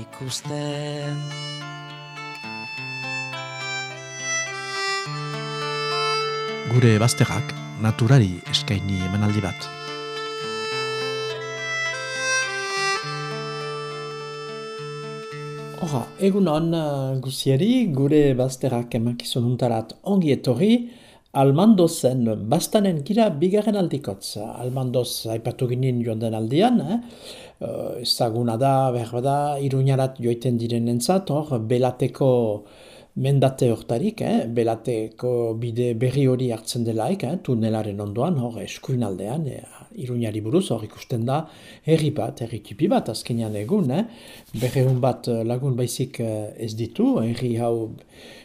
ikusten. Gure bazterrak naturari eskaini emanaldi bat. Hora, egun hon uh, guzieri, gure bazterrak emakizun untarat ongi etorri, Almandoz zen bastanen gira bigarren aldikotz. Almandoz aipatu ginen joan den aldian, eh? Uh, ezaguna da, behar da, iruñarat joiten diren hor, belateko mendate hortarik, eh? belateko bide berri hori hartzen delaik, eh? tunelaren ondoan, hor, eskuin aldean, eh? iruñari buruz, hor ikusten da, herri bat, herri tipi bat, azkenean egun, eh? berreun bat lagun baizik eh, ez ditu, herri hau,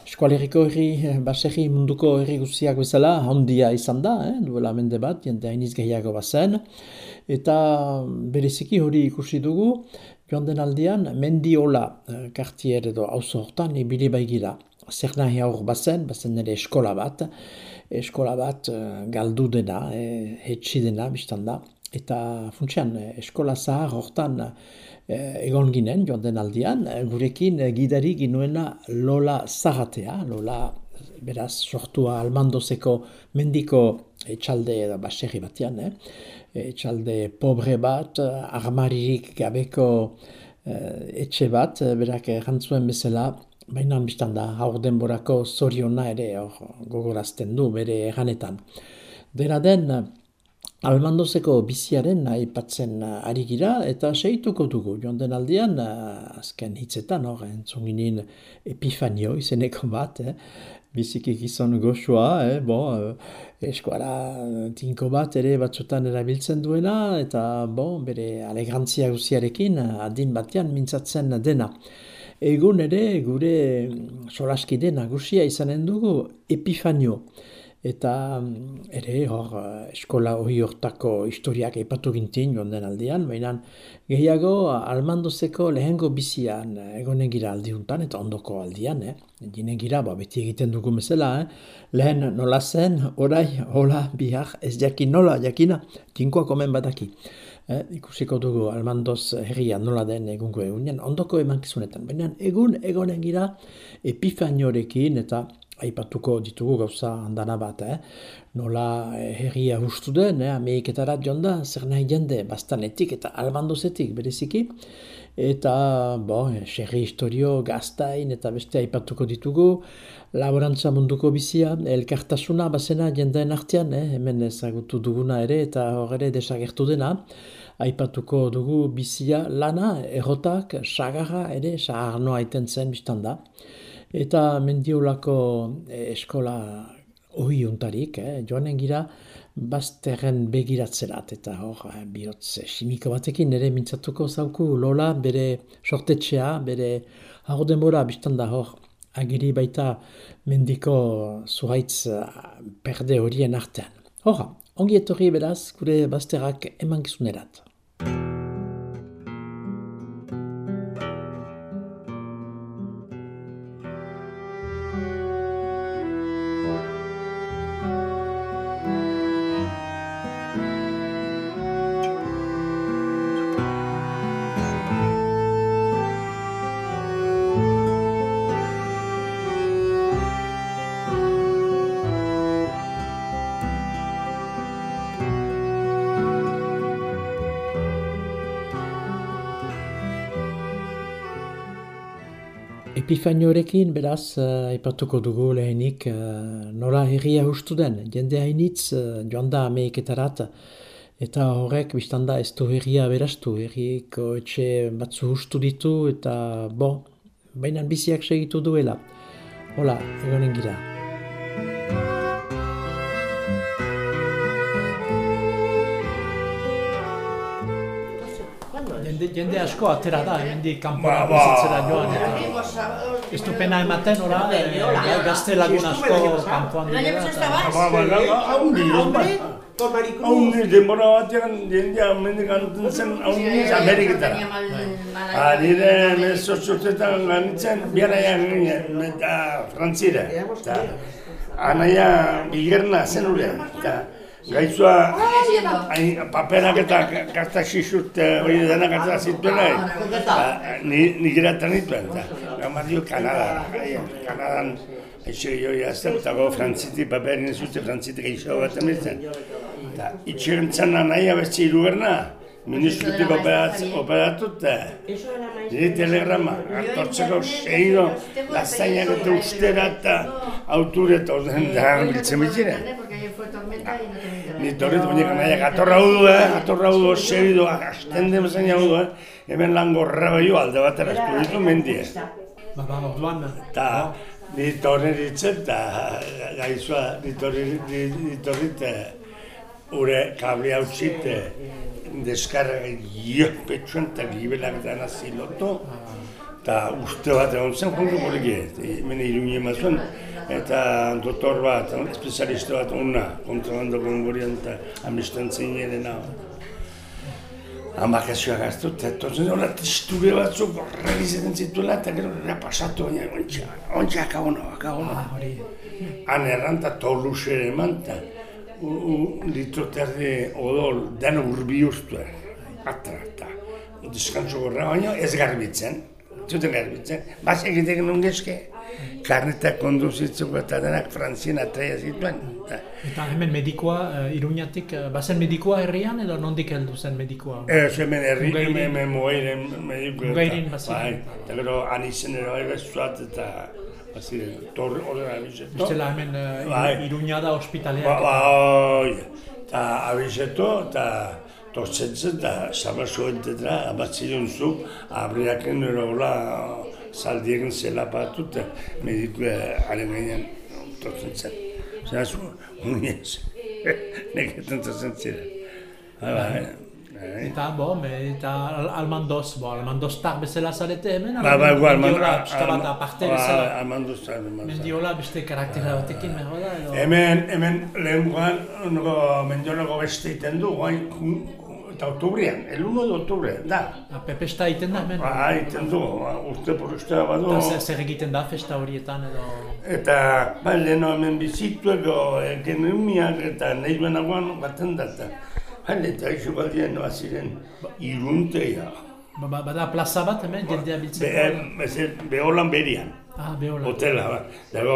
eskualeriko herri, eh, baserri munduko herri guztiak bezala, handia izan da, eh? duela mende bat, jende hainiz gehiago bazen, eta bereziki hori ikusi dugu, joan den aldean, mendiola kartier edo auzo hortan, ibili baigira. Zer nahi aur bazen, bazen nire eskola bat, eskola bat uh, galdu dena, e, hetsi dena, biztan da. Eta funtsian, eskola zahar hortan egon ginen, joan den aldean, gurekin gidari ginuena Lola Zagatea, Lola beraz sortua almandozeko mendiko etxalde edo baserri batean, eh? Etxalde pobre bat, armaririk gabeko uh, etxe bat, berak errantzuen bezala, baina biztan da, haur denborako zoriona ere hor gogorazten du bere erranetan. Dera den, Almandozeko biziaren aipatzen ari gira eta seituko dugu. Joan den aldean, azken hitzetan, hor, entzunginin epifanio izeneko bat, eh? Biziki gizon goxua, eh? bo, eh, eskuara tinko bat ere batzutan erabiltzen duena, eta bo, bere alegrantzia guziarekin adin batean mintzatzen dena. Egun ere gure solaskide nagusia izanen dugu epifanio. Eta mm, ere hor eskola hori hortako historiak epatu gintin joan den aldean, baina gehiago almandozeko lehengo bizian egonen gira aldiuntan eta ondoko aldian, eh? Ginen gira, ba, beti egiten dugu mesela, eh? lehen nola zen, orai, hola, bihar, ez jakin nola, jakina, tinkoak omen badaki. Eh? Ikusiko dugu almandoz herria nola den egungo egunean, ondoko emankizunetan, baina egun egonen gira epifaniorekin eta aipatuko ditugu gauza handana bat, eh? nola eh, herria hustu den, eh? ameiketara joan da, zer nahi jende, bastanetik eta almandozetik bereziki, eta bo, xerri historio gaztain eta beste aipatuko ditugu, laborantza munduko bizia, elkartasuna bazena jendeen artean, eh? hemen ezagutu duguna ere eta horre desagertu dena, aipatuko dugu bizia lana, errotak, sagarra ere, sagarnoa aiten zen biztan da eta mendiolako eh, eskola ohi untarik, eh, joanen gira, bazterren begiratzerat, eta hor, eh, bihotz simiko batekin ere mintzatuko zauku lola bere sortetxea, bere hau denbora biztan da hor, agiri baita mendiko zuhaitz eh, perde horien artean. Hora, ongi etorri beraz, gure bazterrak eman Epifaniorekin beraz uh, aipatuko dugu lehenik uh, nola herria hustu den. Jende hainitz uh, joan da ameiketarat eta horrek biztanda ez du herria berastu. Herriko etxe batzu hustu ditu eta bo, baina biziak segitu duela. Hola, egonen gira. Jende, asko atera da, hemendik kanpora Ba, ba. bizitzera joan. Eta ez du pena ematen, ora, eh, gazte lagun asko kanpoan eta- Ba, ba, ba, haundi, ba. Haundi, denbora batean jendea mendik antzen zen haundi Ameriketara. Ah, nire mezotxotetan ganitzen, biaraian ginen, eta frantzira. Anaia bigerna zen ure. Gaizua paperak eta karta xixut hori denak hartza zituela. Ba, Ni, ni geratan nituen. Eta gamar dio Kanada. Kanadan Eixo jo jazten, eta go frantzitik paperin ez uste frantzitik eixo bat emitzen. Eta itxerentzan nahi abetxe irugarna, ministrutik operat, operatu eta nire telegrama, hartortzeko segido, lazainak eta ustera eta auture eta orden da biltzen bitxire. Ni torrit baina nahi gatorra hudu, eh? gatorra hudu segido, asten den bezain hudu, eh? hemen lan gorra behio alde batera estu ditu mendie. Ba, ba, orduan, Eta ni torri ditzen, eta gaizua ni torri ditzen, ure kable hau zite, deskarga jo petxuan eta gibelak dana zilotu, eta uste bat egon zen jungo poliki, mene iruni emazuen, eta doktor bat, espezialista bat ona, kontrolando gongorian eta amistantzin dena. Amakazioa gaztu, eta etortzen hola testure batzuk regizaten zituela, eta gero gara pasatu baina, ontsa, ontsa akabono, akabono. ah, Han erranta tolusere eman, eta litro terdi odol deno urbi ustu, atra, eta diskantzo gorra baino ez garbitzen, zuten garbitzen, bas egiteken nun gezke, karneta konduzitzeko eta denak frantzien atreia zituen. eta Eta hemen medikoa, uh, Iruñatik, uh, bazen medikoa herrian edo nondik heldu zen medikoa? Ez hemen herri, hemen mugairen mediku Mugairin eta, baziren. bai, eta gero anizen ere bai bezuat eta baziren, torre horrela abizeto. Bestela hemen uh, Bai. Iruña da ospitaleak. Ba, bai, eta abizeto eta tortzentzen eta sabazuentetra abatzion zu, abriaken ero hola zaldiegen zelapatu eta mediku haren gainean tortzentzen. Zera zu, uniez, neketan tortzen ziren. Bai, bai, bai. Eta, bo, me, eta al- almandoz, bo, almandoztar bezala zarete hemen? Ba, ba, igual, Mendiola, pixka bat aparte bezala. Almandu zan. Mendiola beste karaktera batekin mego da, edo? Hemen, hemen lehen guan, ongo mendiolego beste iten du, guain, eta oktubrian, el 1 de octubre, da. Ah, Pepesta egiten da hemen? Ba, iten du, uste por uste badu. Eta zer, egiten da festa horietan edo... Eta, ba, leheno hemen bizitueko, genumiak eta nahi benagoan baten da, ba, eta eixo baldien noa ziren irunteia. Ba, ba, bada plaza bat hemen, jendea Be, biltzeko? bezel, beholan berian, Ah, behola. hotela, ba. Dago,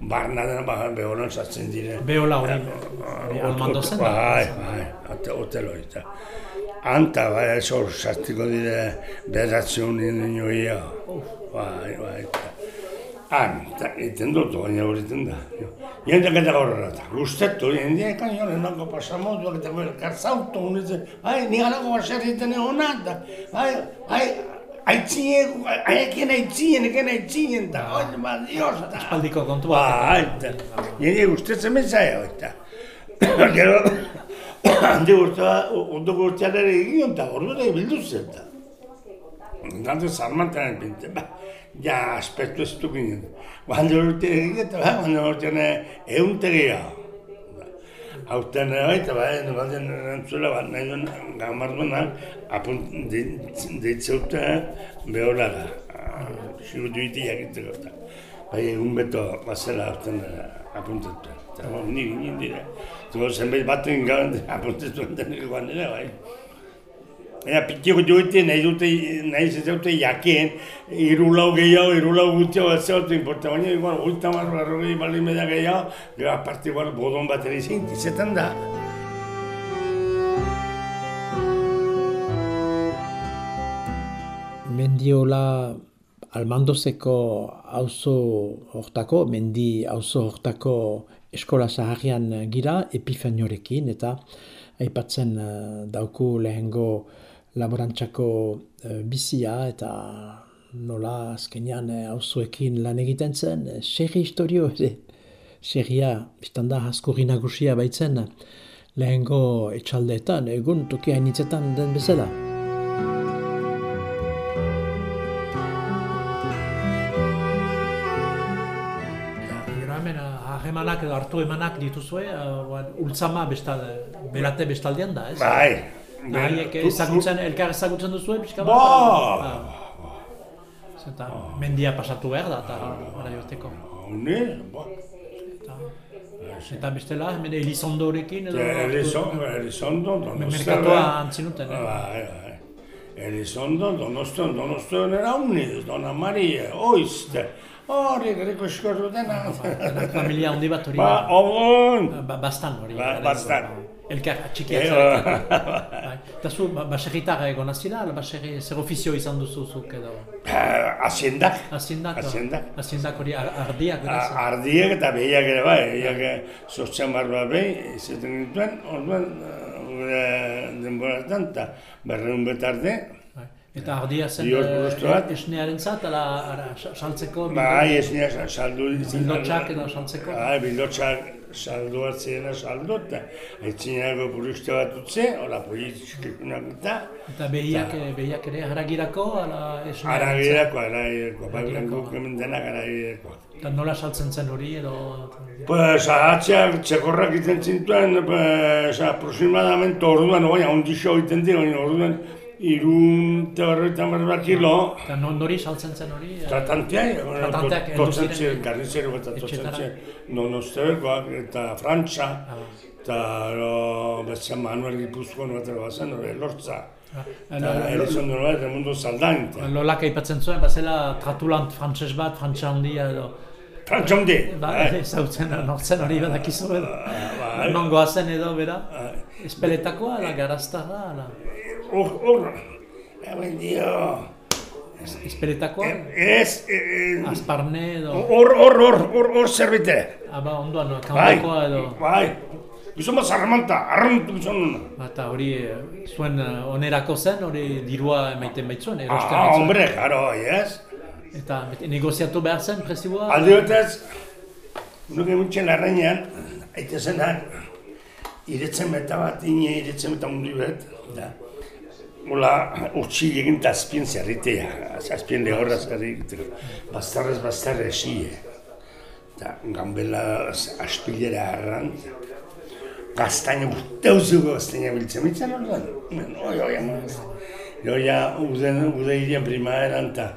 barna dena, ba, beholan sartzen dire. Behola hori, hori almandozen da. Bai, bai, hotel, hotel hori eta. Anta, bai, eso sartiko dire beratzen nien joia. Bai, bai, eta. Han, eta egiten dut, baina hori egiten da. Jendek eta horrela eta guztetu, jendeak ekan jo lehenako pasamotuak eta gure karzautu, unitzen, bai, ni galako baserriten egona, eta, bai, bai, aitzien, aiekin aitzien, eken aitzien, eta, oi, ba, dios, eta. Espaldiko kontu bat. Ba, eta, jende guztetzen bezaia, eta. Gero, handi urtea, ondo urtean ere egion, eta ordu ere bildu zen, eta. Tanto zarmantan pinte, ba, ja, aspektu ez du ginen. Bando urte egin, eta ba, bando urtean euntegia. Hauten ere baita, ba, baten erantzula, bat nahi duen gamardunak, apunt, deitzeute beholara, xibutu iti jakiteko, eta. Bai, egun beto bazela hartzen apuntatu. Eta, bo, ni ginen dire. Zuko zenbait baten gauen apuntatu denek guan ere, bai. Baina pitiko joite nahi dute, nahi zezaute jakeen, irulau gehiago, irulau gutxiago bat zehote baina igual, oita marro, arrogei bali media gehiago, gero aparte igual, bodon bat ere izin, izetan da. Mendiola Almandozeko auzo hortako, mendi auzo hortako eskola zaharrian gira epifeniorekin eta aipatzen eh, dauku lehengo laborantzako e, bizia eta nola azkenean eh, hauzuekin lan egiten zen, eh, e, serri historio ere, serria, biztan da, askurri nagusia baitzen, lehengo etxaldeetan, egun tokia initzetan den bezala. emanak edo hartu emanak dituzue, uh, ultzama besta, belate bestaldean da, ez? Bai, Haiek ezagutzen, elkar ezagutzen duzue, pixka bat? Ba! Zeta, mendia pasatu behar da, eta gara joteko. Ne, ba. Eta bestela, hemen Elizondo horrekin edo... Elizondo, Elizondo, donostia. Merkatoa antzinuten, eh? Bai, bai. Elizondo, donostia, donostia nera uniz, dona Maria, oizte. Hori, greko eskorru dena. Familia handi bat hori. Ba, ogun! Ba, bastan hori. Ba, bastan. Elkar, txikiak zarekin. Eta zu, baserritar egon azila, baserri, zer ofizio izan duzu zuk edo? Aziendak. Aziendak? Aziendak. Aziendak hori ardiak? Ardiak eta behiak ere bai, behiak sortxan barba behi, izaten dituen, orduan, gure denboraztan, eta berreun betarde, Eta ardia zen esnearen zat, ala saltzeko? Bai, esnea saldu. Bildotxak edo saltzeko? Bai, bildotxak saldu hartzeena saldu, eta etzineako puruste bat utze, hola politikunak eta. Eta behiak, behiak ere haragirako, ala zat? Haragirako, haragirako, bai, guk hemen denak haragirako. Eta nola saltzen zen hori edo? Pues ahatxeak txekorrak iten zintuen, pues aproximadamente orduan, oain, ondixo egiten dira, orduan, irun eta horretan bat kilo. Eta nori saltzen zen hori? Tratanteak, Tratanteak ziren? Totzen garrizero bat totzen ziren. Non ostebekoak eta frantza. Eta betzen Manuel Gipuzkoan bat ero bazen, hori lortza. Eta erizon duen bat, mundu zaldain. Lolak aipatzen zuen, bazela tratulant frantses bat, frantza handia edo. Frantza handi! Ba, zautzen, nortzen hori badakizu edo. Non goazen edo, bera? Espeletakoa, ala, garaztara, ala hor, hor, hemen dio. Espeletakoa? Ez, Azparne edo? Hor, hor, hor, hor, hor zerbite. Aba, ondoan, kanbakoa edo? Bai, Gizon bat zarramanta, arrantu gizon. Eta hori, zuen onerako zen, hori dirua emaiten baitzuen, erosten baitzuen. Ah, hombre, jaro, yes. Eta negoziatu behar zen, prezioa? Alde batez, nuke mutxen larrainean, aite zenak, iretzen beta bat, ine iretzen beta mundu bet, da. Ola, urtsi egin eta azpien zerritea, azpien lehorra zerritea, bastarrez bastarre esie. Eta gambela aspilera harran, gaztaina urte uzuko gaztaina biltzen, mitzen orduan, oi, oi, amaz. Joia, uden, ude irian primaeran, eta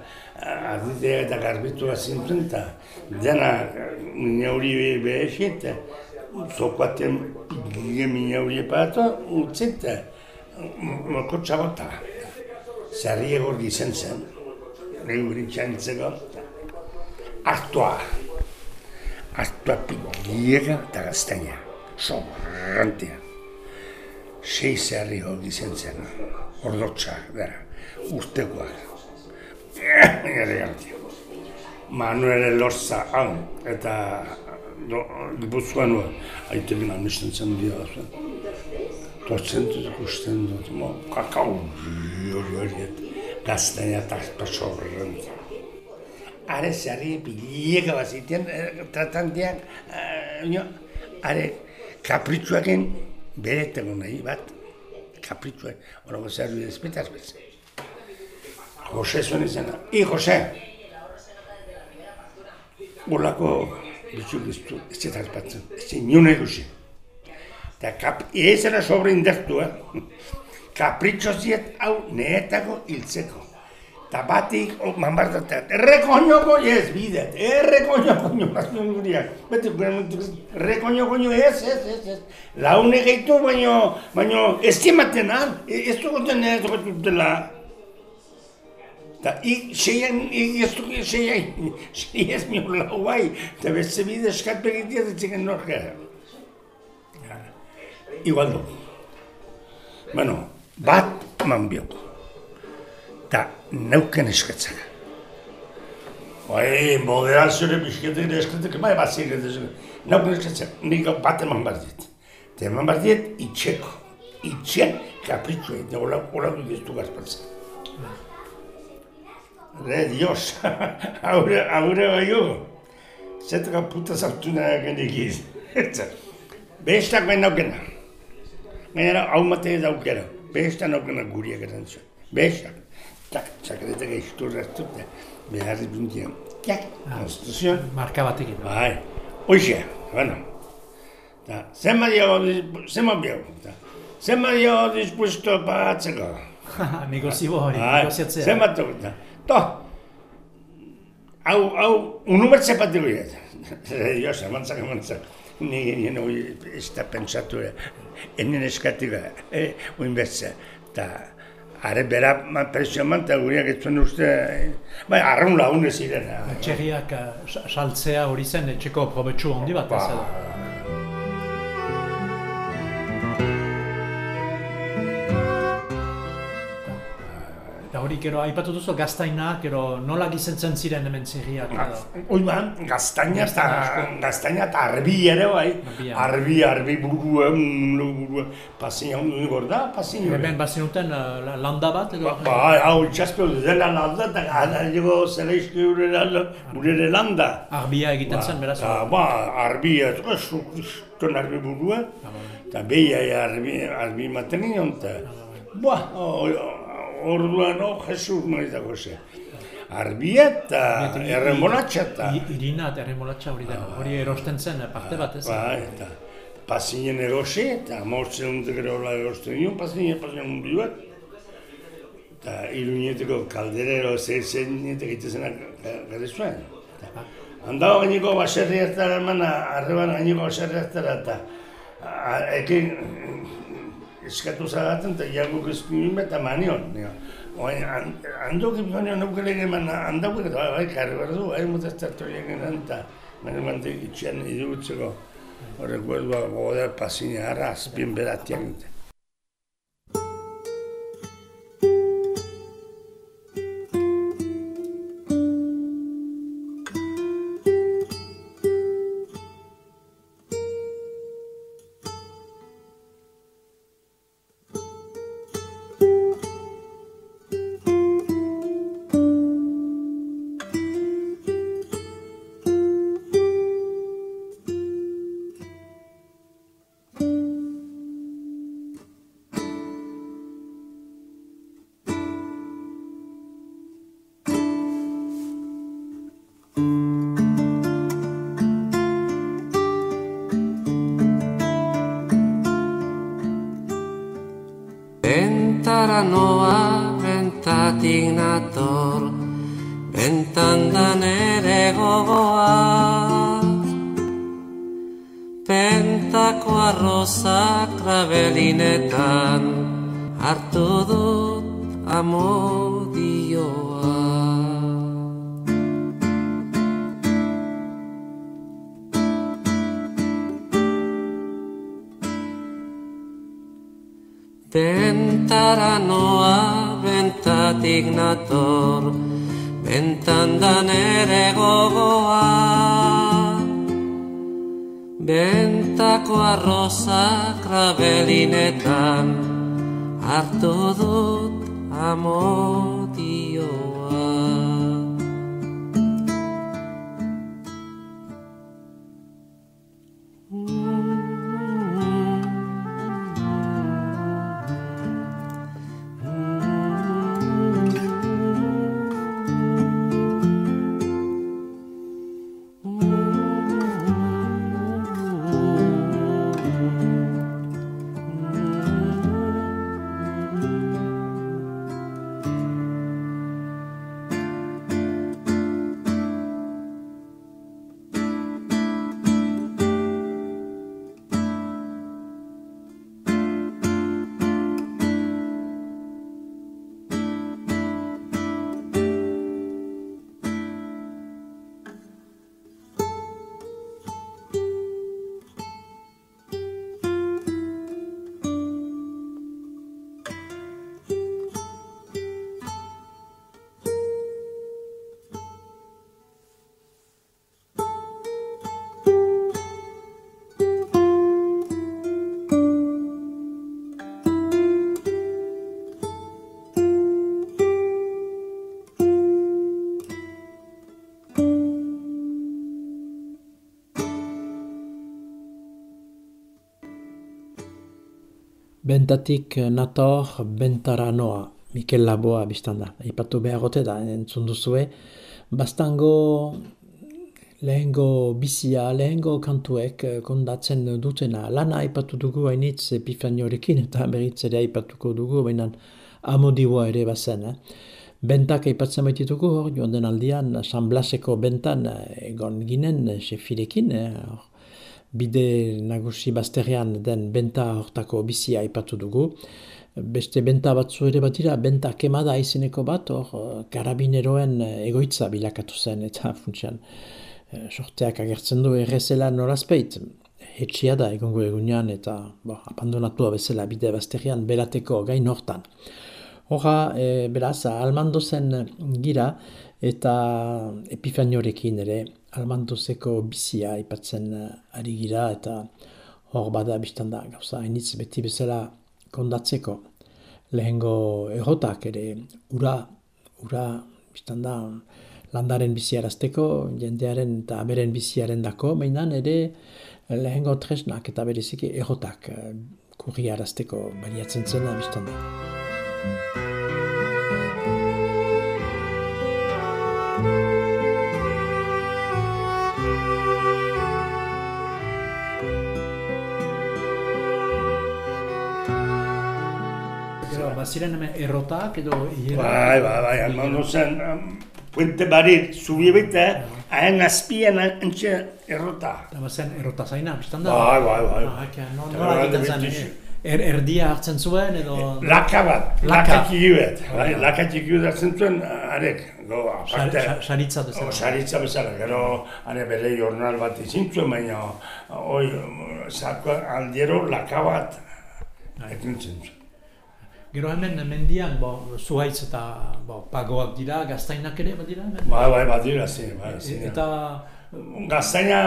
arditea eta garbitu azintuen, eta dena minauri behesi, eta zokoaten gile minauri epato, utzita, moko txabota. Zerri egor gizen zen, nahi guri txantzeko. Artua. Artua piliega eta gaztaina. Sobrantia. Sei zerri egor gizen zen. Ordotxak, dara. Urtekoak. Ere gantia. Manuel Lorza, hau, eta Gipuzkoan nuen, aitekin amisten zen dira tortzen dut ikusten dut, mo, kakao, hori horiet, gaztaina eta pasorren. Are zari bilieka bat zitean, eh, tratanteak, uh, are kapritxuaken bere tego nahi bat, kapritxuak, horako zer bidez, betaz bez. Jose zuen izan, i Jose! Olako bitxuk ez du, ez zetaz batzen, ez zinun egusi. Eta kap, sobre indertu, eh? Kapritxo ziet hau neetako hiltzeko. Eta batik, oh, man bartatea, errekoño koño ez bidet, errekoño koño, bazuen guriak. Beti, errekoño koño ez, ez, ez, ez. Laune gehitu, baino, baino, ez zimaten han, ez dugoten ez dugotutela. Eta, ik, seian, ik, ez duk, seian, seian ez mi lau bai, eta beste bide eskarpegitia ez ziken norgea igual du. Bueno, bat eman biok. Ta neuken eskatzak. Bai, moderazio ere bizketek ere eskatzak, bai, bat ziren ez. Neuken eskatzak, nik bat eman bat dit. Eta eman bat dit, itxeko. Itxe, kapritxo, eta hola, hola du diztu gazpatzen. Re, dios, haure, haure bai jo. Zetuka puta zartu nahi genik iz. Bestak bain naukena. Gainera, hau mate ez aukera. Besta nokena guriak eran zuen. Besta. Tak, txakreta gaiztu rastute. Beharri bintian. Kiak, konstituzioan. Marka batekin. Bai. Oixe, bueno. Ta, zenba dio, zenba bio. Ta, zenba dio dispuesto pagatzeko. Negozio hori, Bai, negoziatzea. Zenba to, ta. To, hau, hau, unumertze patiko iet. Jo, zemantzak, emantzak. Ni hori ez da pentsatu, eh, enen eskatik, eh, oin betze. Ta, are bera ma presio eman, eta guriak ez zuen uste, eh, bai, arraun lagun ez ziren. Txerriak sa- saltzea hori zen etxeko probetxu handi bat. ez Ba. edo? Hori gero aipatu duzu gaztainak, gero nola gizentzen ziren hemen txerriak. edo? Oin ba, gaztaina eta Gaztaina gaztaina eta arbi ere bai. Arbia. Arbi, arbi burua, mm, burua. Pasina hon gorda, pasina. Hemen bazinuten uh, la- landa bat edo? Ba, hau itxaspio dela landa eta gara dugu zela izki gure landa. Arbia egiten zen, beraz. Ba, ba, arbi, ez, ton arbi burua. Eta beia arbi, arbi maten nion, eta... Ba, orduan, oh, Jesus, maritako ze. Arbia eta erremolatxa eta... Irina eta erremolatxa hori den, hori erosten zen eh, parte bat ez? Ba, eta pasinen egosi, eta mortzen dut gero hola egosten nion, pasinen, pasinen hon bat. Eta iruñeteko kalderero ze zeinetek egitezenak gare zuen. Eta, Handago gaineko baserri hartara eman, arreban gaineko baserri hartara, eta ekin eskatu zagaten, eta jaguk eskuin eta manion. nio. Oain, handok ipiko nion eukele eman, handok eta bai, bai, karri behar du, bai, mutaz tartu egin eta, mani mantek itxean idugutzeko. Horrek guedua gogoda pasine harra, azpien beratiak. Amodioa. Bentara noa, bentatik nator, bentan da nere gogoa. Bentako arroza krabelinetan, hartu dut amodioa. Bentatik nator, bentara noa, Mikel Laboa biztan da. Ipatu behar gote da, entzun duzue. Bastango lehengo bizia, lehengo kantuek eh, kondatzen dutena. Lana aipatu dugu hainitz epifaniorekin eta beritz ere aipatuko dugu, baina amodiboa ere bazen. Eh? Bentak aipatzen baitituko hor, joan den aldian, San Blaseko bentan eh, egon ginen, sefirekin, eh? Bide nagusi bazterian den benta hortako bizia aipatu dugu. Beste benta batzu ere bat dira, benta kemada izeneko bat, hor, karabineroen egoitza bilakatu zen, eta funtsian. Eh, sorteak agertzen du errezela norazpeit. Etxia da egongo egunean eta bo, abandonatua bezala bide bazterian belateko gain hortan. Horra, e, beraz, almando zen gira eta epifaniorekin ere almandozeko bizia ipatzen ari gira eta hor bada biztan da gauza hainitz beti bezala kondatzeko. Lehengo errotak ere ura, ura biztan da landaren biziarazteko, jendearen eta beren biziaren dako, mainan ere lehengo tresnak eta bereziki errotak eh, kurri arazteko baliatzen zena biztan da. Baziren errotak edo... Bai, bai, bai, almano zen, puente barit, zubi bete, hain azpian antxe errota. Eta zen errota zaina, biztan da? Bai, bai, bai. Ah, Nola egiten zen, er, erdia hartzen zuen edo... Laka bat, laka txikibet. Bai, laka txikibet hartzen zuen, arek, go, aparte... Saritza bezala. Saritza bezala, gero, are bere jornal bat izin zuen, baina, oi, zako aldiero laka bat, ekin zuen. Gero hemen mendian, bo, zuhaitz eta bo, pagoak dira, gaztainak ere, badira hemen? Bai, bai, badira, zi, bai, zi. Eta... Gaztaina...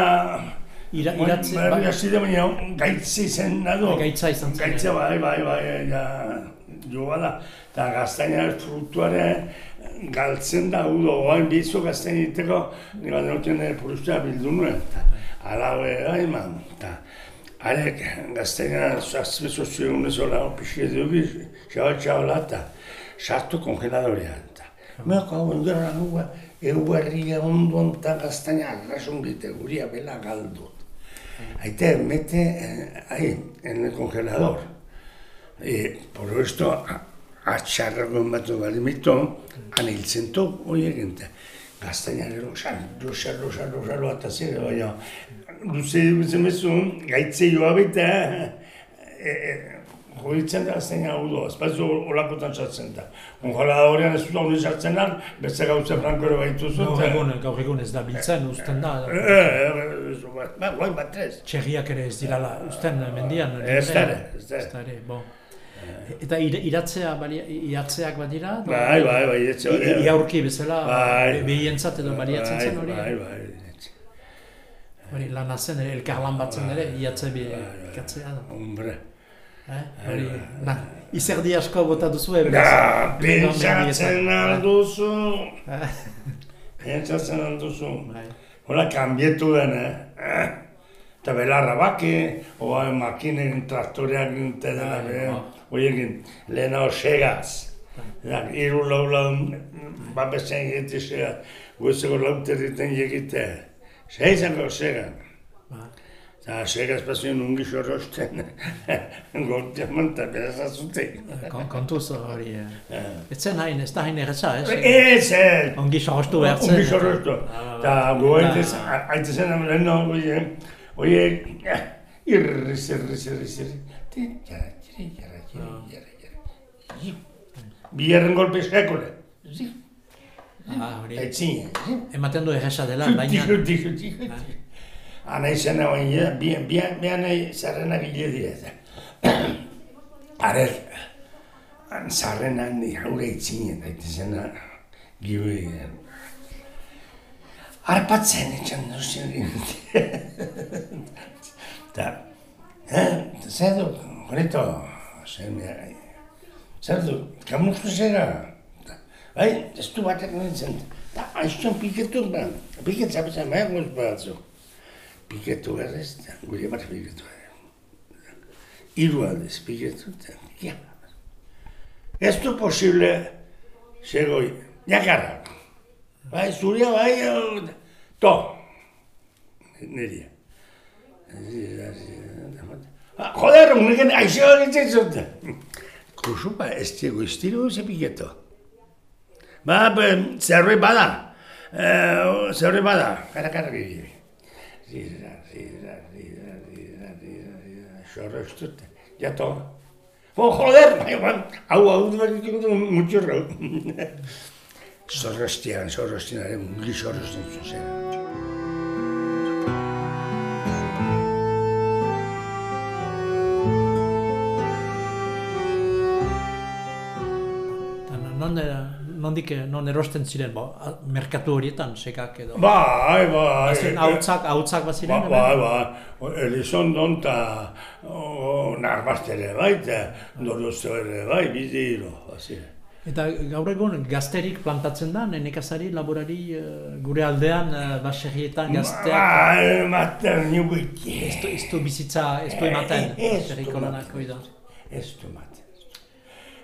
Ira, iratze... Bai, bai, bai, baina gaitzi zen nado. Gaitza izan zen. Gaitza, bai, bai, bai, ja, jo bada. Eta gaztaina frutuare galtzen da, udo, oain bizu gaztaina iteko, nire denoten purustea bildu nuen. Ala, bai, man, eta... Arek, gazteina, zazpe zozio zola, pixie dugu, xabal xabala eta sartu kongeladorean. Meako hau engerra nua, egu herria onduan eta gazteina arrasun bite guria bela galdut. Aite, mete, ahí, en el congelador. Y por esto, atxarrago batu balimito, aniltzen to, hoi eginte. Gazteina gero, xarro, xarro, xarro, xarro, eta zire, baina, luze duzen bezu, gaitze joa baita, horitzen da azten hau du, espazio olakotan sartzen da. Onjala da horrean ez dut hori sartzen da, beste gauza frankoro baitu zut. Gaur egun, gaur egun ez da biltzen, usten da. Ba, guain bat ez. Txerriak ere ez dirala, usten mendian. Ez da ere, ez da ere. bon. Eta iratzea, iratzeak badira? Bai, bai, bai, iratzea. Iaurki bezala, behientzat edo baliatzen zen hori? Bai, bai, bai. Hori lan azen ere, elkarlan batzen ere, iatze bi ikatzea da. Hombre. Eh? Hori, na, izerdi asko bota duzu ebe. Ja, pentsatzen alduzu. Pentsatzen alduzu. Hora, kambietu den, eh? Eta belarra baki, oa makinen traktoreak ginte dena, eh? Oiekin, lehena osegaz. Iru lau lau, babezen egitizea, guezeko lauterriten egitea. Seizango segan. Eta sega espazioen ungi xorrosten, gortia manta beraz azute. Kontuz hori, ez zen hain, ez da hain erretza, ez? Ez, ez! Ongi xorrostu behartzen. Ongi xorrostu. Eta goaitez, haitez zen amaren no, oie, oie, Ah, hori. Etzin. Ematen du erresa dela, baina... Tiku, tiku, tiku, tiku. Ana izan hauen, bien, bien, bien, zarrena gile dira. Are, zarrena ni haure itzinen, daite zena, gibe. Arpatzen etxan duzien ginte. Ta, eh, zer du, horreto, zer du, kamuzko zera. Bai, ez du batek nintzen. Da, haiztuan piketu, ba, piketza bezan, maia goz batzu. Piketu berrez, da, gure bat piketu. Iru aldez piketu, da, ja. Ez du posible, segoi, jakarra. Bai, zuria, bai, to. nirea. Joder, unekin aixo egiten zuten. Kusupa, ez diego istiru zepiketo. Ba, zerbait bada. Zerbait bada. Kara, kara, gire. Zira, zira, zira, zira, zira, zira. Xorro ez dute. Jato. Bo, joder, hau, hau, hau, mutxurro. Zorrostian, zorrostian, ungi zorrostian zuzen. non, nondik, non erosten ziren, bo, merkatu horietan, sekak edo. Bai, bai. Bazen hautzak, hautzak bat ziren? Bai, bai, Elizon donta narbazte bai, eta dorozte ere bai, biziro, bazire. Eta gaur egun gazterik plantatzen da, nekazari, laborari, gure aldean, baserrietan gazteak? Bai, mater, nioguik. Ez du bizitza, ez du ematen, baserriko lanak, oida. Ez du ematen.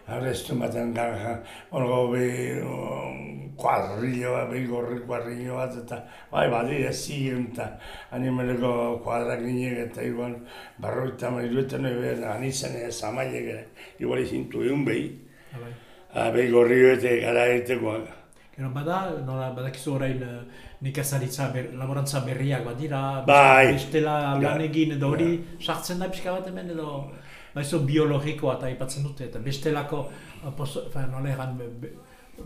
Arrestu maten gara, orgo bi kuadrillo bat, bi gorri kuadrillo bat, eta bai, badi ez ziren, eta animeleko kuadrak ninek, eta igual, barroita mairuetan eben, anizan ez amaiek ere, igual izintu egun behi, behi gorri eta gara egitekoak. Gero bada, nola badakizu orain nekazaritza, ber, laborantza berriak bat dira, bai. bestela lan egin edo hori, sartzen da pixka bat hemen edo, maizu biologikoa eta aipatzen dute, eta bestelako, pozo, fa, nola egan,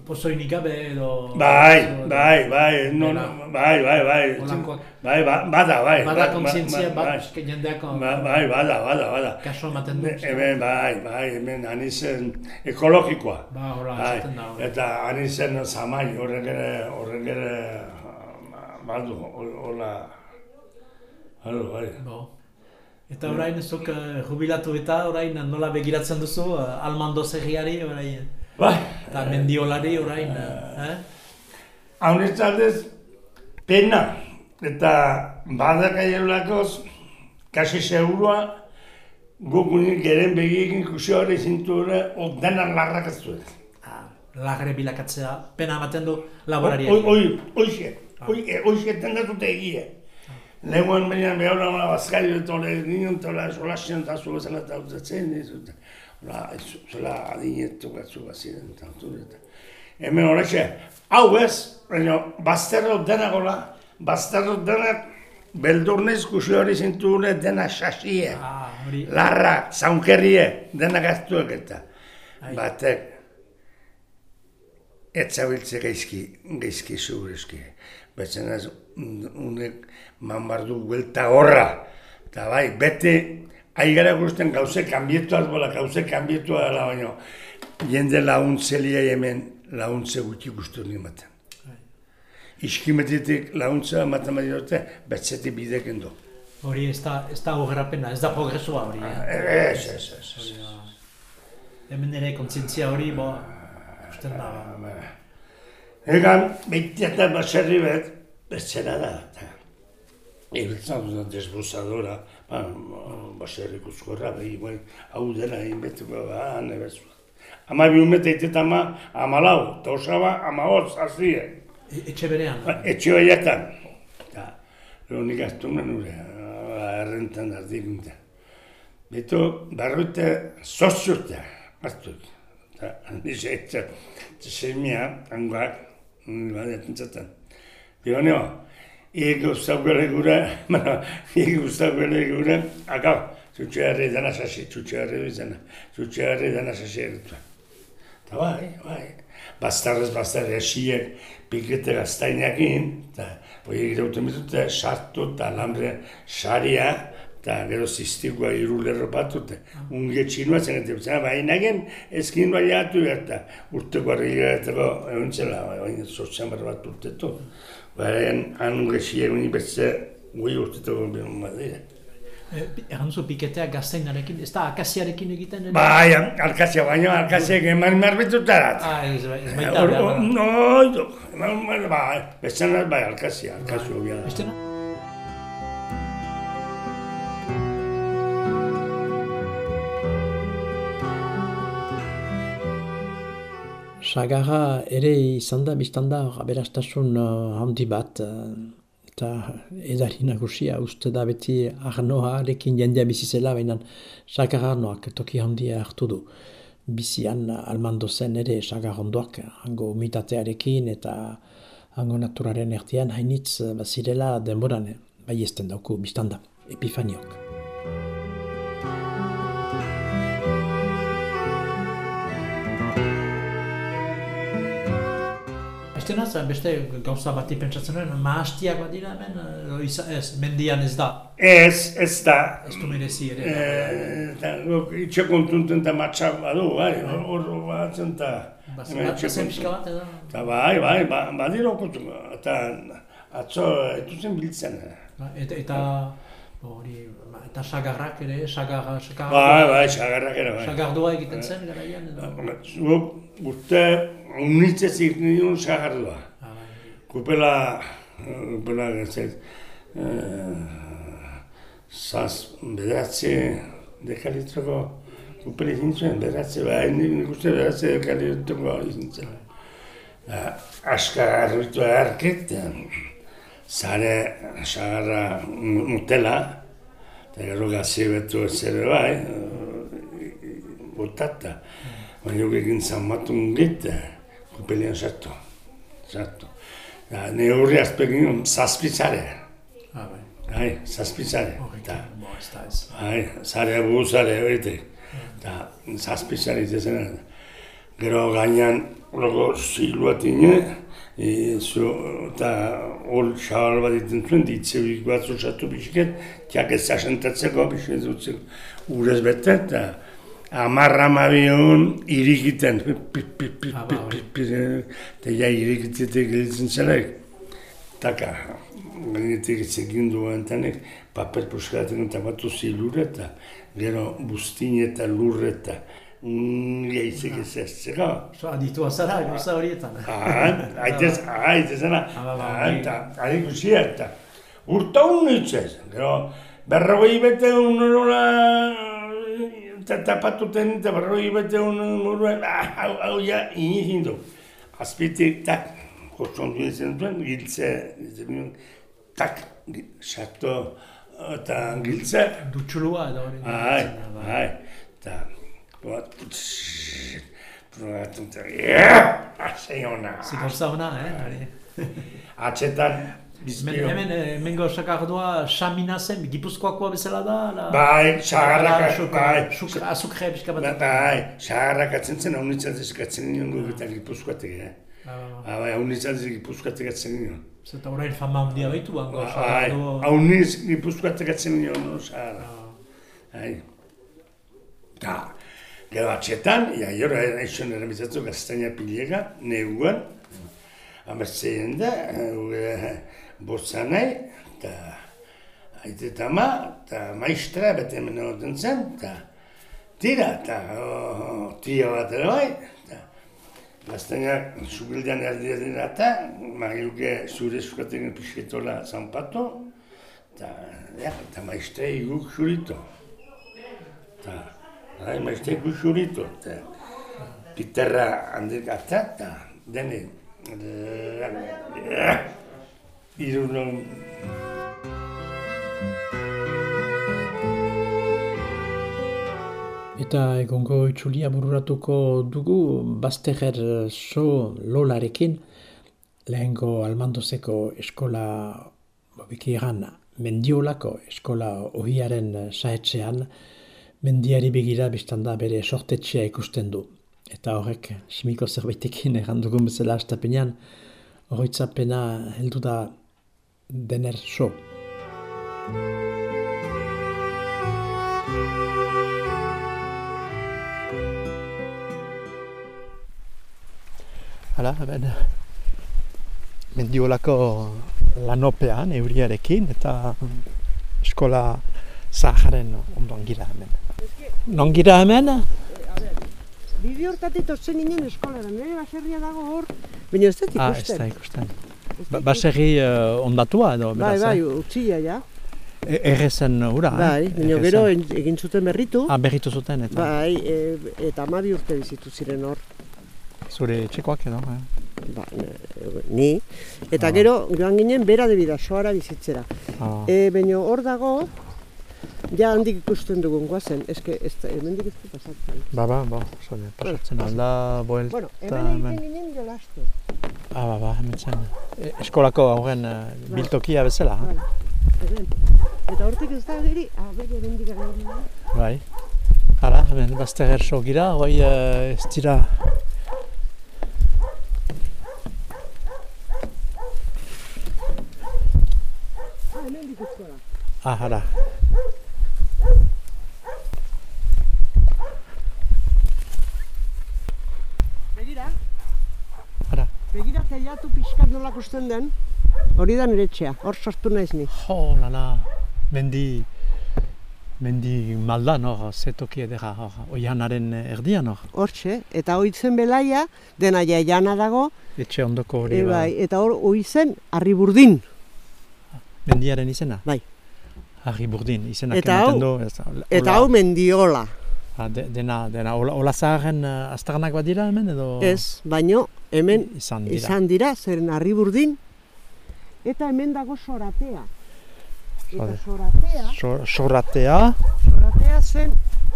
pozoinik gabe edo... Bai, bai, bai, no, bai, bai, bai, bai, bada, bai. Bada kontzientzia bat, jendeako... Bai, bada, bada, bada. Kaso ematen dut. Hemen, bai, bai, hemen anizen ekologikoa. Ba, hola, bai, da. Eta anizen zamai, horrek ere, horrek ere, badu, hola, hola, bai. Bo. Eta orain, zuk uh, jubilatu eta orain nola begiratzen duzu, uh, almando zerriari, orain, bai. eta mendiolari orain, uh, eh? Haunetzaldez, pena, eta badak aielakoz, kasi segurua, gukunik geren begiekin ikusi hori zinture, denan larrak ez duet. Ah, lagre bilakatzea, pena ematen du laboraria. Oi, oi, oixe, oixe, oixe, tengatute egie. Leguan baina behar mala bazkari eta hori ginen eta hori solasen eta zu bezala eta utzatzen dizut. Zola adinetu batzu baziren eta eta. Hemen horretxe, hau ez, baina bazterro dena gola, bazterro dena beldurnez kusi hori zinture dena xasie, Ah, hori. larra, zaunkerrie, dena gaztuak eta. Batek, etzabiltze gaizki, gaizki zurezki. Betzen ez, unek man bardu buelta horra. Eta bai, bete, aigara guztien gauze kanbietu bola, gauze kanbietu dela baino. Jende launtzelia hemen launtze gutxi guztu nien baten. Iskimetetik launtza ematen badi dute, betzetik bidek endo. Hori ez da, ez da hogerapena, ez da progresua hori. eh? Ez, ez, ez, ez. Hemen ere kontzientzia hori, bo, usten da. Ba. Egan, eta baserri bet, betzena da. Ibiltzen dut desbruzadora, ba, baserri kuzkorra, behi, bai, hau dela inbetuko, ba, nebezu. Ama bi umete itet ama, ama lau, eta osaba, ama hotz, azie. E- Etxe berean. Ba, etxe horietan. Eta, nik hartu nure, errentan ardigunta. Beto, barruite, zozurte, hartu. Eta, nize, eta, zemia, angoak, badetan zaten. Bioneo, ik guztau gure gure, bueno, ik guztau gure gure, akau, zutxearri dana sasi, zutxearri dana, zutxearri dana sasi eritua. Eta bai, bai, bastarrez bastarri esiek, pikete gaztainakin, eta horiek irauten bitute, sartu eta alambre saria, eta gero ziztikoa iru lerro batute. Unge txinua zen, eta zen, bai nagen, ezkin bai atu eta urteko argilerateko egon zela, bai, sortzen bat bat urtetu. Baren, han unge uni betze, gui urteteko bion badira. E, Egan duzu piketea gaztainarekin, ez da akaziarekin egiten? Bai, alkazia, baina alkaziak eman marbetutarat. Ah, ez, baita behar. No, eman, bai, betzen bai, alkazia, alkazio bila da. Bestena? Sagarra ere izan da biztan da aberastasun uh, handi bat. Uh, eta edari nagusia uste da beti arnoarekin jendea bizi zela, baina sagar arnoak toki handia hartu du. Bizian almando zen ere sagar ondoak hango umitatearekin eta hango naturaren ertian hainitz bazirela denboran, bai ezten dauku biztanda, epifaniok. Beste naz, beste gauza bati pentsatzen duen, maastiak bat dira hemen, ez, mendian ez da. Ez, ez da. Ez du merezi ere. Eta guk itxe kontunten eta matxa badu, bai, hor batzen eta... Bazen pixka bat edo? Eta bai, bai, ba, badiro kontu, eta atzo etu zen biltzen. Eta, eta hori, eta sagarrak ere, sagar, sagar... Bai, bai, sagarrak ere, bai. Sagardua egiten zen, garaian edo? Guk, urte, unitzez egin nion sagardua. Kupela, kupela gertzet, zaz, bederatze dekalitroko, kupela egin zuen, bederatze, bai, nik uste bederatze dekalitroko egin zuen. Aska garritu erket, zare sagarra mutela, eta gero gazi betu ez ere bai, botata. Baina egin zamatun gite, kupelian sartu, sartu. Ja, ne horri azpegin zazpizare. Ah, bai. Bai, zazpizare. Eta, ez da ez. Bai, zare oite. Eta zazpizare izazen. Gero gainan, logo ziluatine, e, zu, eta hor xabal bat iten zuen, ditzebik bat zuzatu biziket, tiak ez zasentatzeko, biziket dutzeko, urez bete, eta amarra mabion irikiten, eta ja irikitetek giltzen zelek. Taka, gainetik egin duen tanek, paper puskaten eta batu zilurre eta gero buztin eta Gaizik ez ez, zera. So, aditua zara, gauza horietan. Aitez, aitez, zena. Eta, ari guzia eta. Urta unitzez, gero, berrogei bete unola eta tapatuten eta berroi bete moruan, hau, hau ja, inizin du. Azpitik, tak, koston duen zen duen, giltze, tak, sartu eta giltze. Dutxulua edo hori. Ai, ai, eta, bat, probatu eta, ase hona. Zikorza hona, eh? Atxetan, Men, hemen, hemen gauzak ardua, xamina zen, gipuzkoakoa bezala da? La... Bai, xagarrak, bai. Azukre pixka bat. Bai, xagarrak atzen zen, hau nintzen zeskatzen nion gu eta gipuzkoatek, eh? Bai, hau nintzen gipuzkoatek atzen nion. Zeta orain fama handia baitu, hango Bai, hau nintzen gipuzkoatek atzen nion, no, xagarra. Bai. Da, gero atxetan, ia, jora, eixon eramitzatu gaztaina pilega, neguan, amertzeien da, botza nahi, eta haite eta ma, eta maistra bete mene horten zen, eta tira, eta tia bat ere bai, eta gaztainak zubildean erdi dira eta, magiluke zure esukaten pixketola zanpatu, eta, ja, maistra iguk jurito. Eta, maistra iguk jurito, eta piterra handik eta, dene, Irunon. Eta egongo itxulia bururatuko dugu Bazteger so lolarekin lehengo almandozeko eskola bobiki egan mendiolako eskola ohiaren saetxean mendiari begira biztanda bere sortetxea ikusten du. Eta horrek simiko zerbaitekin errandugun bezala astapenean horretzapena heldu da dener so. Hala, ben, mendiolako lanopean, euriarekin, eta eskola zaharen ondoan gira hemen. Non gira hemen? Bide hortatik tortzen ginen eskolara, nire baserria dago hor, baina ez dut ikusten. Ah, ez da ikusten. Ba baserri uh, ondatua edo, beraz, Bai, bai, utzia, ja. E Errezen ura, eh? Bai, baina gero egin zuten berritu. Ah, berritu zuten, eta. Bai, e, eta amabi urte bizitu ziren hor. Zure txekoak edo, eh? ba, ni. Eta gero, joan ginen, bera debida, soara bizitzera. Ah. E, Baina hor dago, ja handik ikusten dugun guazen, eske, ez da, hemendik ez du pasatzen. Ba, ba, ba, zure, pasatzen alda, boelta, Bueno, hemen egiten ginen jolastu. Ah, ba, ba, hemen zen. E, eskolako aurren uh, biltokia bezala, ha? Bai, hemen. Eta hortik ez da geri, ah, bego hemendik ageri. Bai. Hala, hemen bazter erso gira, hoi uh, ez dira... Ah. Ah, hala. Begira, Hala. begira zeiatu pixkat nola kusten den, hori da nire etxea, hor sortu naiz ni. Jo, lala, mendi... Mendi maldan hor, ze toki edera hor, oianaren erdian hor. Hortxe, eta hoitzen belaia, dena ja jana dago, Etxe ondoko hori, e, ba, bai, eta hor hoizen arriburdin. mendiaren izena. Bai. Harri burdin, izenak Eta ematen du. Ez, Eta hau mendiola. Ah, de, dena, dena, ola, ola zaharren uh, aztarnak bat dira hemen edo? Ez, baino hemen Izan dira. izan dira, zeren arriburdin, eta hemen dago soratea. Eta soratea, Sor, sorratea, soratea zen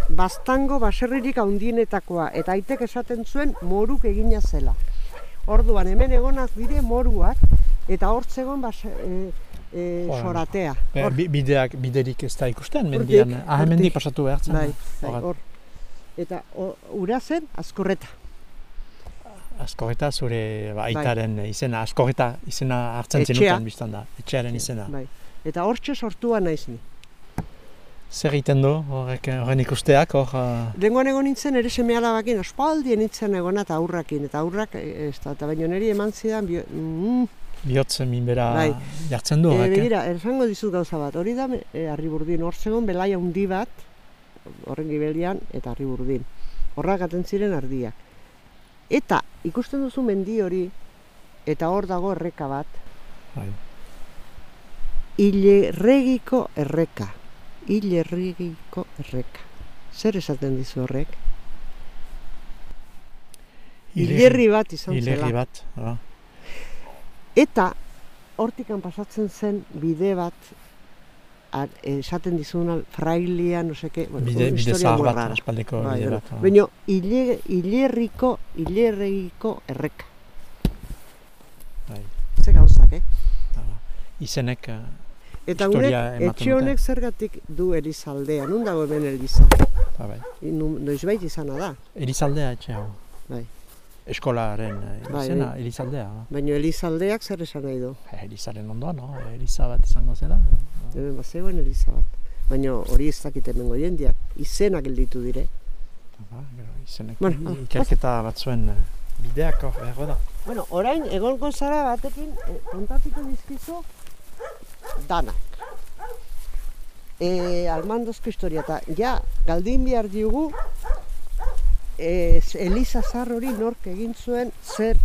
bastango baserririk handienetakoa, eta aitek esaten zuen moruk egina zela. Orduan hemen egonak dire moruak, eta hor zegoen bas, e, e, soratea. Hor, bi- bideak, biderik ez da ikusten, mendian. Ah, hortik. pasatu behar zen. bai, bai, hor. Eta o, ura zen azkorreta. Askorreta zure ba, aitaren izena, askorreta izena hartzen Etxea. zenuten biztan da, etxearen izena. Bai. Eta hortxe sortua naiz ni. Zer egiten du horrek, horren ikusteak, hor... Uh, Lenguan egon nintzen ere seme alabakin, ospaldien nintzen egona eta aurrakin, eta aurrak, eh, ez da, eta baino niri eman zidan, bio, mm, bihotzen minbera Bai. jartzen du e, eh? begira, esango dizut gauza bat, hori da e, arriburdin, hor zegoen belaia handi bat, horren gibelian, eta arriburdin. Horrak aten ziren ardiak. Eta ikusten duzu mendi hori, eta hor dago erreka bat, Bai. Ilerregiko erreka. Ilerregiko erreka. Zer esaten dizu horrek? Ilerri bat izan Ilerri zela. bat, ah. Eta hortikan pasatzen zen bide bat esaten dizuna frailia, no seke, bueno, bide, bide historia zahar bat, aspaldeko Bai, bide bat. ah. Baina ile, ilerriko, ilerregiko erreka. Bai. Ze gauzak, eh? Ah, Izenek, eh, Eta gure etxe honek zergatik du Elizaldea, nun dago hemen Eliza? ba, bai. Nu- Noizbait izana da, Elizaldea etxe hau. Bai. Eskolaren eh, Bai, izena, bai. Elizaldea. ah. baina Elizaldeak zer esan nahi du? Eh, Elizaren ondoan, no? Eliza bat izango zela. Hemen bazegoen Eliza bat. Baina hori ez dakit hemengo jendiak, izenak gelditu dire. Ba, gero, izenek Bueno, ah, ikerketa batzuen eh, bideak hor behar da. Bueno, orain egongo zara batekin eh, kontatuko dizkizu danak. E, almandozko historia eta ja galdin behar diogu e, Eliza Zar hori nork egin zuen zer,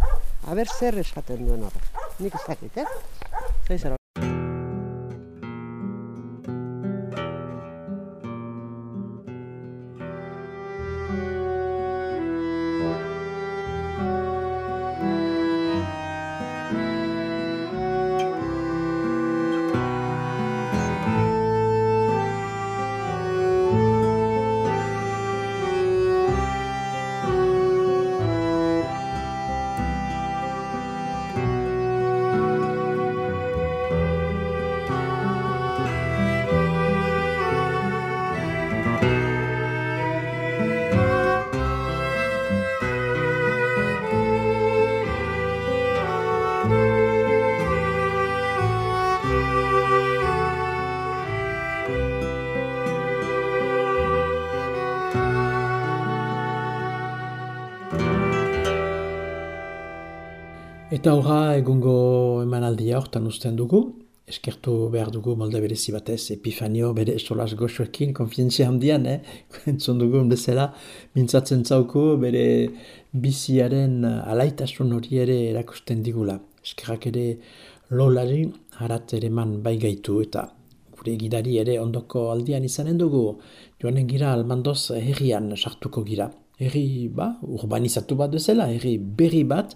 aber zer esaten duen horrek. Nik ez dakit, eh? Zai Eta horra egungo emanaldia hortan uzten dugu, eskertu behar dugu molde berezi batez, Epifanio bere solas goxoekin, konfientzia handian, eh? entzun dugun bezala, mintzatzen zauko bere biziaren alaitasun hori ere erakusten digula. Eskerrak ere lolari harat ere man bai gaitu eta gure gidari ere ondoko aldian izanen dugu, joanen gira almandoz herrian sartuko gira. Herri ba, urbanizatu bat bezala, herri berri bat,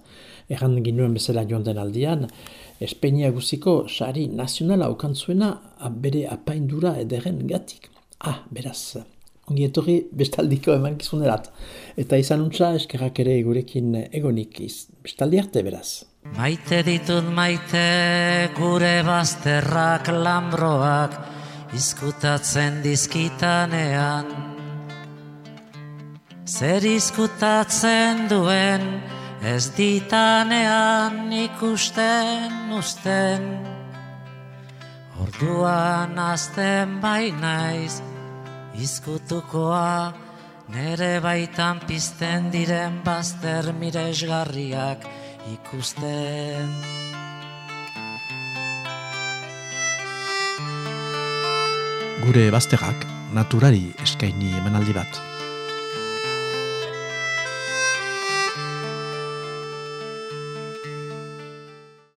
erran ginuen bezala joan den aldian, Espeinia guziko sari nazionala okantzuena bere apaindura ederen gatik. Ah, beraz, ongi etorri bestaldiko eman gizunerat. Eta izan untsa eskerrak ere gurekin egonik iz. Bestaldi arte, beraz. Maite ditut maite gure bazterrak lambroak izkutatzen dizkitanean. Zer izkutatzen duen ez ditanean ikusten usten. Orduan azten bainaiz izkutukoa nere baitan pizten diren bazter miresgarriak ikusten. Gure bazterrak naturari eskaini emanaldi bat.